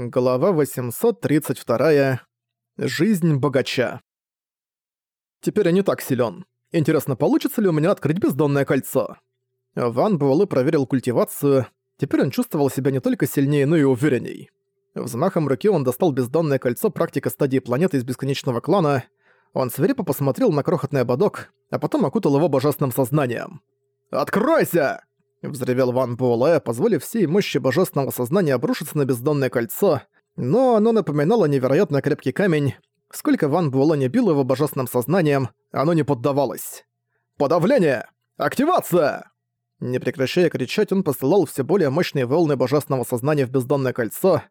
Глава 832. Жизнь богача. Теперь я не так силен. Интересно, получится ли у меня открыть бездонное кольцо? Ван Буэлэ проверил культивацию. Теперь он чувствовал себя не только сильнее, но и уверенней. Взмахом руки он достал бездонное кольцо практика стадии планеты из бесконечного клана. Он свирепо посмотрел на крохотный ободок, а потом окутал его божественным сознанием. «Откройся!» Взревел Ван Буэлэ, позволив всей мощи божественного сознания обрушиться на бездонное кольцо, но оно напоминало невероятно крепкий камень. Сколько Ван Буэлэ не бил его божественным сознанием, оно не поддавалось. «Подавление! Активация!» Не прекращая кричать, он посылал все более мощные волны божественного сознания в бездонное кольцо.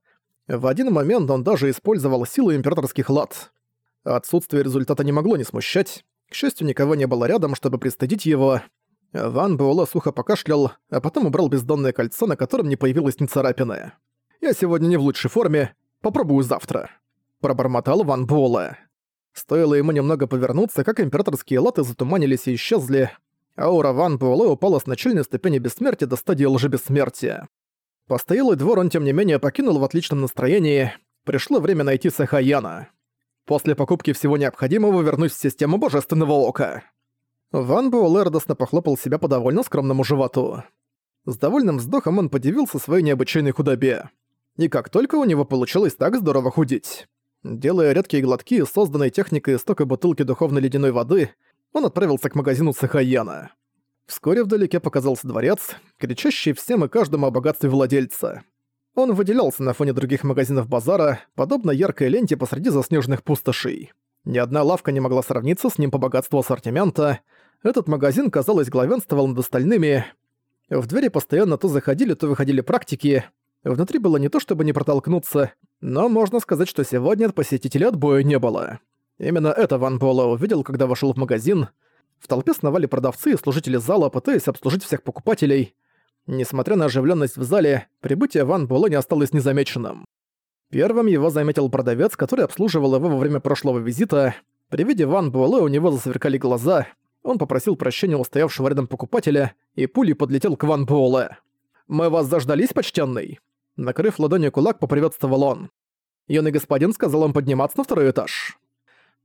В один момент он даже использовал силу императорских лад. Отсутствие результата не могло не смущать. К счастью, никого не было рядом, чтобы пристыдить его. Ван Буэлэ сухо покашлял, а потом убрал бездонное кольцо, на котором не появилось ни царапины. «Я сегодня не в лучшей форме, попробую завтра», — пробормотал Ван Буэлэ. Стоило ему немного повернуться, как императорские латы затуманились и исчезли. Аура Ван Буэлэ упала с начальной ступени бессмертия до стадии лжебессмертия. Постоялый двор он, тем не менее, покинул в отличном настроении. Пришло время найти Сахаяна. После покупки всего необходимого вернусь в систему Божественного Ока. Ван Буэлэ радостно похлопал себя по довольно скромному животу. С довольным вздохом он подивился своей необычайной худобе. И как только у него получилось так здорово худеть. Делая редкие глотки, созданной техникой истока бутылки духовной ледяной воды, он отправился к магазину Сахаяна. Вскоре вдалеке показался дворец, кричащий всем и каждому о богатстве владельца. Он выделялся на фоне других магазинов базара, подобно яркой ленте посреди заснеженных пустошей. Ни одна лавка не могла сравниться с ним по богатству ассортимента. Этот магазин, казалось, главенствовал над остальными. В двери постоянно то заходили, то выходили практики. Внутри было не то чтобы не протолкнуться, но можно сказать, что сегодня от посетителей отбоя не было. Именно это Ван Буэлэ увидел, когда вошел в магазин. В толпе сновали продавцы и служители зала, пытаясь обслужить всех покупателей. Несмотря на оживленность в зале, прибытие Ван Буэлэ не осталось незамеченным. Первым его заметил продавец, который обслуживал его во время прошлого визита. При виде Ван Буэлэ у него засверкали глаза. Он попросил прощения у стоявшего рядом покупателя, и пулей подлетел к Ван Буэлэ. «Мы вас заждались, почтенный?» Накрыв ладонью кулак, поприветствовал он. Юный господин сказал им подниматься на второй этаж.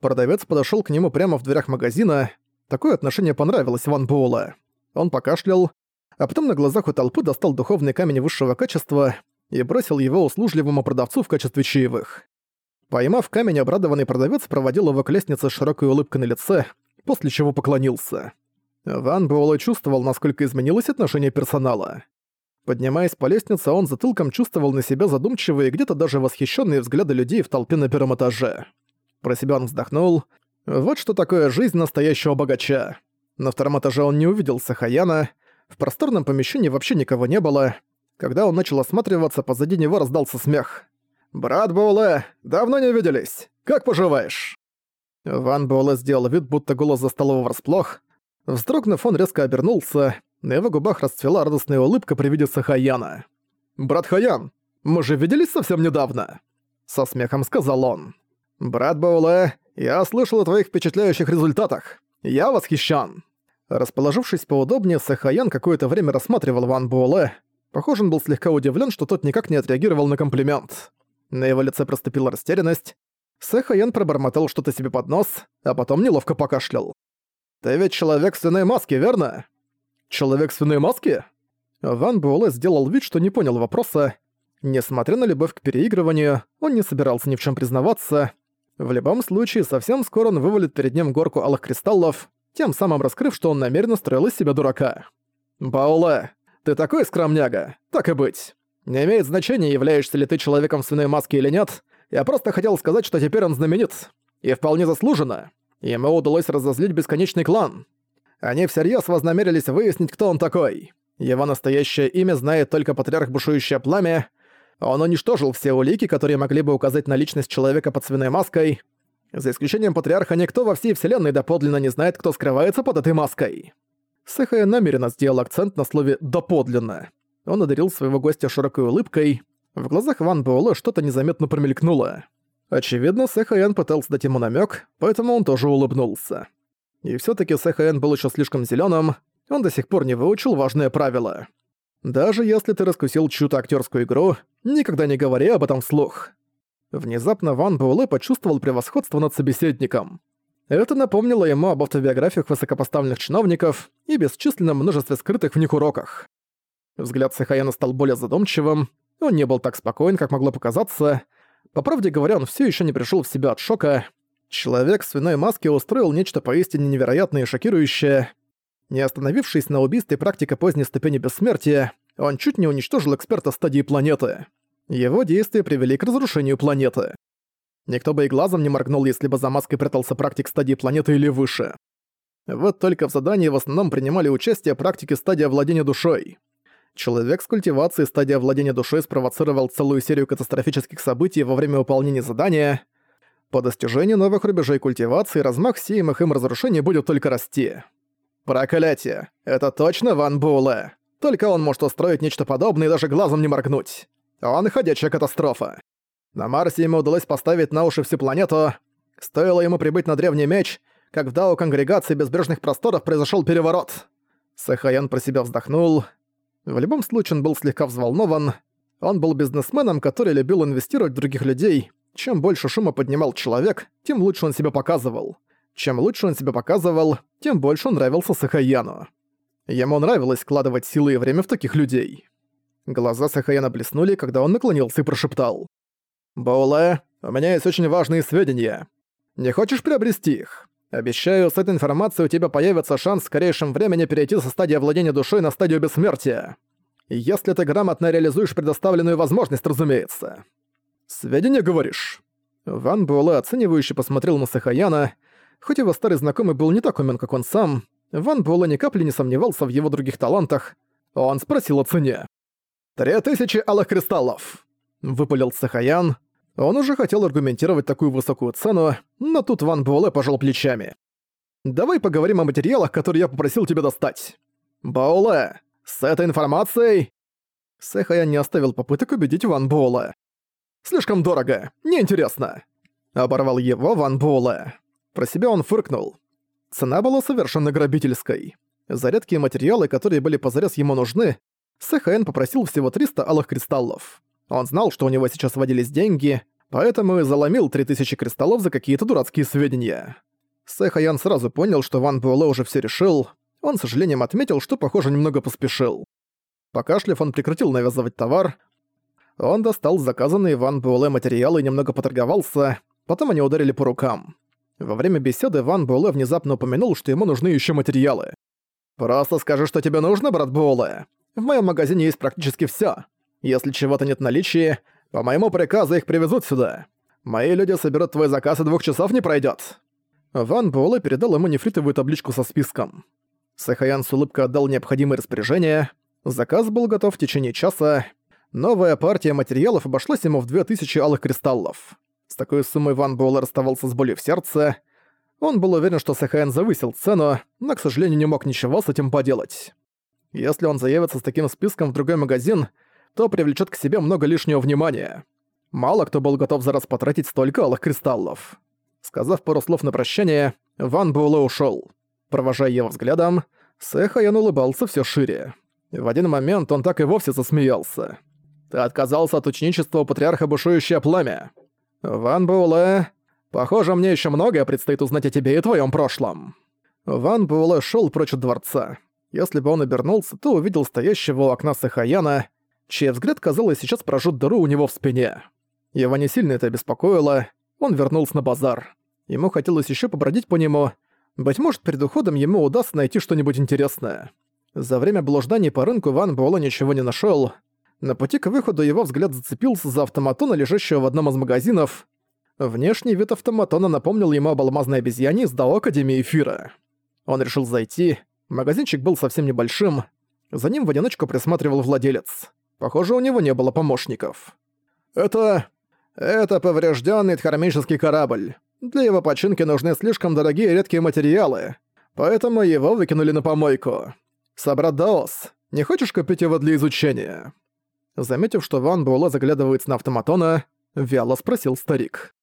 Продавец подошёл к нему прямо в дверях магазина. Такое отношение понравилось Ван Буэлэ. Он покашлял, а потом на глазах у толпы достал духовный камень высшего качества и бросил его услужливому продавцу в качестве чаевых. Поймав камень, обрадованный продавец проводил его к лестнице с широкой улыбкой на лице, после чего поклонился. Ван Буэлэ чувствовал, насколько изменилось отношение персонала. Поднимаясь по лестнице, он затылком чувствовал на себя задумчивые и где-то даже восхищенные взгляды людей в толпе на первом этаже. Про себя он вздохнул. Вот что такое жизнь настоящего богача. На втором этаже он не увидел Сахаяна. В просторном помещении вообще никого не было. Когда он начал осматриваться, позади него раздался смех. «Брат Боуле, давно не виделись. Как поживаешь?» Ван Боуле сделал вид, будто голос застал его врасплох. Вздрогнув, он резко обернулся. На его губах расцвела радостная улыбка при виде Сахаяна. «Брат Хаян, мы же виделись совсем недавно!» Со смехом сказал он. «Брат Боуле, я слышал о твоих впечатляющих результатах. Я восхищен!» Расположившись поудобнее, Сахаян какое-то время рассматривал Ван Буэлэ, Похоже, он был слегка удивлен, что тот никак не отреагировал на комплимент. На его лице проступила растерянность. Сэхаян пробормотал что-то себе под нос, а потом неловко покашлял. «Ты ведь человек в свиной маске, верно?» «Человек в свиной маске?» Ван Буэлэ сделал вид, что не понял вопроса. Несмотря на любовь к переигрыванию, он не собирался ни в чем признаваться. В любом случае, совсем скоро он вывалит перед ним горку алых кристаллов, тем самым раскрыв, что он намеренно строил из себя дурака. «Баулэ, ты такой скромняга, так и быть. Не имеет значения, являешься ли ты человеком в свиной маске или нет. Я просто хотел сказать, что теперь он знаменит. И вполне заслуженно. Ему удалось разозлить бесконечный клан. Они всерьез вознамерились выяснить, кто он такой. Его настоящее имя знает только патриарх Бушующее Пламя. Он уничтожил все улики, которые могли бы указать на личность человека под свиной маской. За исключением патриарха, никто во всей вселенной доподлинно не знает, кто скрывается под этой маской. Сэхая намеренно сделал акцент на слове «доподлинно». Он одарил своего гостя широкой улыбкой. В глазах Ван Буэлэ что-то незаметно промелькнуло. Очевидно, Сэхаян пытался дать ему намек, поэтому он тоже улыбнулся. И все таки Сэхаян был еще слишком зеленым, он до сих пор не выучил важное правило. Даже если ты раскусил чью-то актерскую игру, Никогда не говори об этом вслух. Внезапно Ван Буэлэ почувствовал превосходство над собеседником. Это напомнило ему об автобиографиях высокопоставленных чиновников и бесчисленном множестве скрытых в них уроках. Взгляд Сахаяна стал более задумчивым, он не был так спокоен, как могло показаться. По правде говоря, он все еще не пришел в себя от шока. Человек в свиной маске устроил нечто поистине невероятное и шокирующее. Не остановившись на убийстве практика поздней ступени бессмертия, он чуть не уничтожил эксперта стадии планеты. Его действия привели к разрушению планеты. Никто бы и глазом не моргнул, если бы за маской прятался практик стадии планеты или выше. Вот только в задании в основном принимали участие практики стадии владения душой. Человек с культивацией стадии владения душой спровоцировал целую серию катастрофических событий во время выполнения задания. По достижению новых рубежей культивации размах сеемых им разрушений будет только расти. Проклятие! Это точно Ван Буэлэ! Только он может устроить нечто подобное и даже глазом не моргнуть. Он ходячая катастрофа. На Марсе ему удалось поставить на уши всю планету. Стоило ему прибыть на Древний Меч, как в Дао Конгрегации Безбрежных Просторов произошел переворот. Сахаян про себя вздохнул. В любом случае он был слегка взволнован. Он был бизнесменом, который любил инвестировать в других людей. Чем больше шума поднимал человек, тем лучше он себя показывал. Чем лучше он себя показывал, тем больше он нравился Сахаяну. Ему нравилось складывать силы и время в таких людей. Глаза Сахаяна блеснули, когда он наклонился и прошептал. «Боуле, у меня есть очень важные сведения. Не хочешь приобрести их? Обещаю, с этой информацией у тебя появится шанс в скорейшем времени перейти со стадии владения душой на стадию бессмертия. Если ты грамотно реализуешь предоставленную возможность, разумеется». «Сведения, говоришь?» Ван Буэлэ оценивающе посмотрел на Сахаяна. Хоть его старый знакомый был не так умен, как он сам, Ван Буэлэ ни капли не сомневался в его других талантах. Он спросил о цене. «Три тысячи алых кристаллов!» — выпалил Сахаян. Он уже хотел аргументировать такую высокую цену, но тут Ван Буэлэ пожал плечами. «Давай поговорим о материалах, которые я попросил тебя достать. Буэлэ, с этой информацией...» Сэхаян не оставил попыток убедить Ван Буэлэ. «Слишком дорого, неинтересно!» Оборвал его Ван Буэлэ. Про себя он фыркнул. Цена была совершенно грабительской. За редкие материалы, которые были позарез ему нужны, Сэхэн попросил всего 300 алых кристаллов. Он знал, что у него сейчас водились деньги, поэтому и заломил 3000 кристаллов за какие-то дурацкие сведения. Сэхаян сразу понял, что Ван Буэлэ уже все решил. Он, с сожалением, отметил, что, похоже, немного поспешил. Покашлив, он прекратил навязывать товар. Он достал заказанные Ван Буэлэ материалы и немного поторговался, потом они ударили по рукам. Во время беседы Ван Буэлэ внезапно упомянул, что ему нужны еще материалы. «Просто скажи, что тебе нужно, брат Буэлэ. В моем магазине есть практически все. Если чего-то нет в наличии, по моему приказу их привезут сюда. Мои люди соберут твой заказ, и двух часов не пройдет. Ван Буэлэ передал ему нефритовую табличку со списком. Сахаян с улыбкой отдал необходимые распоряжения. Заказ был готов в течение часа. Новая партия материалов обошлась ему в 2000 алых кристаллов. С такой суммой Ван Буэлэ расставался с болью в сердце. Он был уверен, что Сахаян завысил цену, но, к сожалению, не мог ничего с этим поделать. Если он заявится с таким списком в другой магазин, то привлечет к себе много лишнего внимания. Мало кто был готов за раз потратить столько алых кристаллов. Сказав пару слов на прощание, Ван Буэлэ ушёл. Провожая его взглядом, Сэхаян улыбался всё шире. В один момент он так и вовсе засмеялся. «Ты отказался от ученичества у патриарха Бушующее Пламя. Ван Буэлэ, похоже, мне ещё многое предстоит узнать о тебе и твоём прошлом». Ван Буэлэ шёл прочь от дворца. Если бы он обернулся, то увидел стоящего у окна Сахаяна, чей взгляд, казалось, сейчас прожжёт дыру у него в спине. Его не сильно это беспокоило, он вернулся на базар. Ему хотелось ещё побродить по нему. Быть может, перед уходом ему удастся найти что-нибудь интересное. За время блужданий по рынку Ван Буэлэ ничего не нашёл. На пути к выходу его взгляд зацепился за автоматона, лежащего в одном из магазинов. Внешний вид автоматона напомнил ему об алмазной обезьяне из Дао Академии Эфира. Он решил зайти. Магазинчик был совсем небольшим. За ним в одиночку присматривал владелец. Похоже, у него не было помощников. «Это... это поврежденный дхармический корабль. Для его починки нужны слишком дорогие и редкие материалы. Поэтому его выкинули на помойку. Собрат не хочешь купить его для изучения?» Заметив, что Ван Буэлэ заглядывается на автоматона, вяло спросил старик.